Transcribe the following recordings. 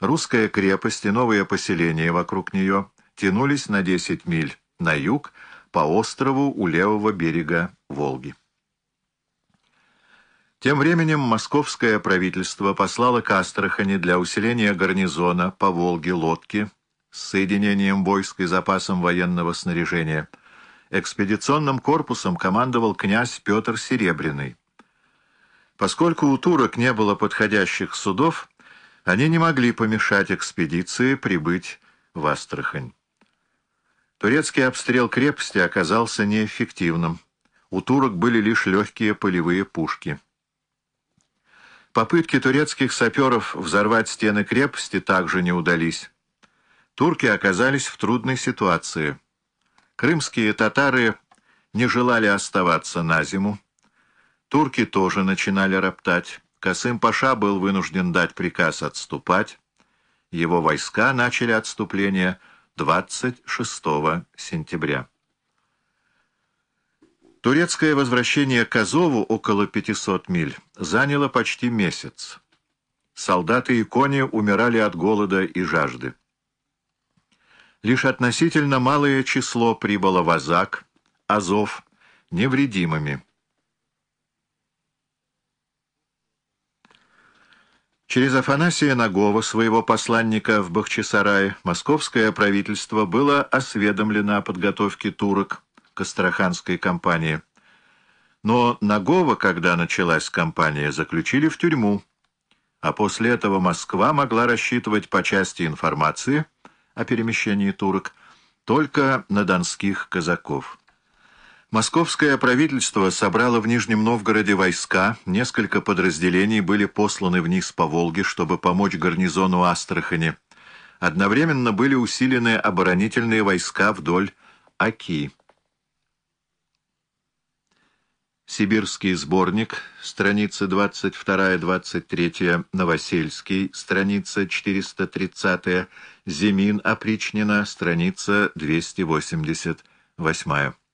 русская крепость и новые поселения вокруг нее тянулись на 10 миль на юг по острову у левого берега Волги. Тем временем московское правительство послало к Астрахани для усиления гарнизона по Волге лодки с соединением войск и запасом военного снаряжения. Экспедиционным корпусом командовал князь Петр Серебряный. Поскольку у турок не было подходящих судов, они не могли помешать экспедиции прибыть в Астрахань. Турецкий обстрел крепости оказался неэффективным. У турок были лишь легкие полевые пушки. Попытки турецких саперов взорвать стены крепости также не удались. Турки оказались в трудной ситуации. Крымские татары не желали оставаться на зиму. Турки тоже начинали роптать. Касым-Паша был вынужден дать приказ отступать. Его войска начали отступление 26 сентября. Турецкое возвращение к Азову около 500 миль заняло почти месяц. Солдаты и кони умирали от голода и жажды. Лишь относительно малое число прибыло в Азак, Азов, невредимыми. Через Афанасия Нагова, своего посланника в Бахчисарае, московское правительство было осведомлено о подготовке турок к Астраханской кампании. Но Нагова, когда началась кампания, заключили в тюрьму, а после этого Москва могла рассчитывать по части информации о перемещении турок только на донских казаков. Московское правительство собрало в Нижнем Новгороде войска, несколько подразделений были посланы вниз по Волге, чтобы помочь гарнизону Астрахани. Одновременно были усилены оборонительные войска вдоль Аки. Сибирский сборник, страница 22-23, Новосельский, страница 430, Зимин опричнина, страница 288.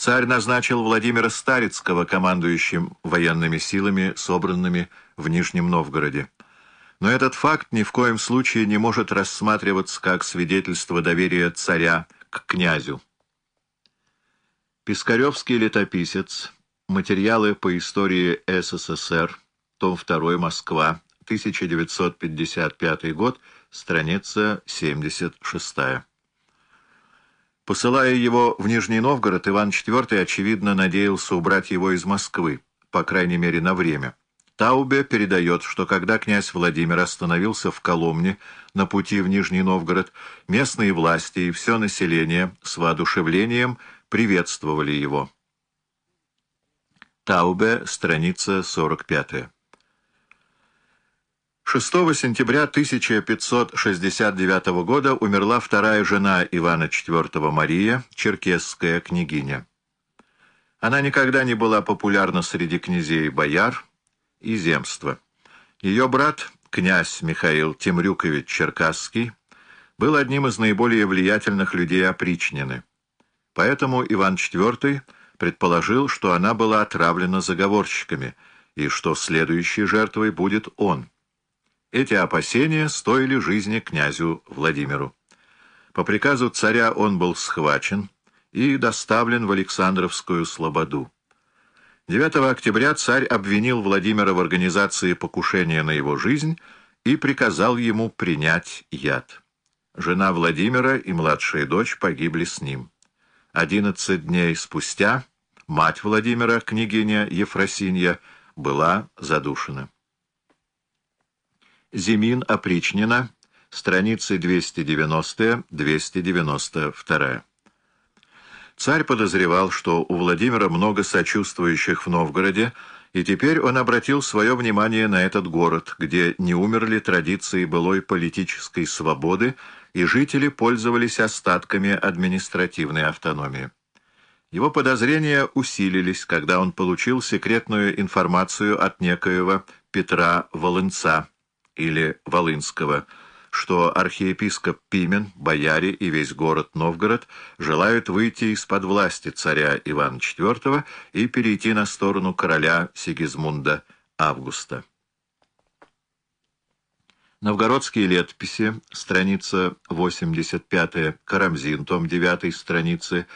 Царь назначил Владимира Старицкого командующим военными силами, собранными в Нижнем Новгороде. Но этот факт ни в коем случае не может рассматриваться как свидетельство доверия царя к князю. Пискаревский летописец. Материалы по истории СССР. Том 2. Москва. 1955 год. Страница 76. Посылая его в Нижний Новгород, Иван IV, очевидно, надеялся убрать его из Москвы, по крайней мере, на время. Таубе передает, что когда князь Владимир остановился в Коломне на пути в Нижний Новгород, местные власти и все население с воодушевлением приветствовали его. Таубе, страница 45. 6 сентября 1569 года умерла вторая жена Ивана IV Мария, черкесская княгиня. Она никогда не была популярна среди князей бояр и земства. Ее брат, князь Михаил Темрюкович Черкасский, был одним из наиболее влиятельных людей опричнины. Поэтому Иван IV предположил, что она была отравлена заговорщиками и что следующей жертвой будет он. Эти опасения стоили жизни князю Владимиру. По приказу царя он был схвачен и доставлен в Александровскую Слободу. 9 октября царь обвинил Владимира в организации покушения на его жизнь и приказал ему принять яд. Жена Владимира и младшая дочь погибли с ним. Одиннадцать дней спустя мать Владимира, княгиня Ефросинья, была задушена. Зимин опричнина, страницы 290-292. Царь подозревал, что у Владимира много сочувствующих в Новгороде, и теперь он обратил свое внимание на этот город, где не умерли традиции былой политической свободы, и жители пользовались остатками административной автономии. Его подозрения усилились, когда он получил секретную информацию от некоего Петра Волынца, или Волынского, что архиепископ Пимен, бояре и весь город Новгород желают выйти из-под власти царя Ивана IV и перейти на сторону короля Сигизмунда Августа. Новгородские летописи, страница 85, Карамзин, том 9, страницы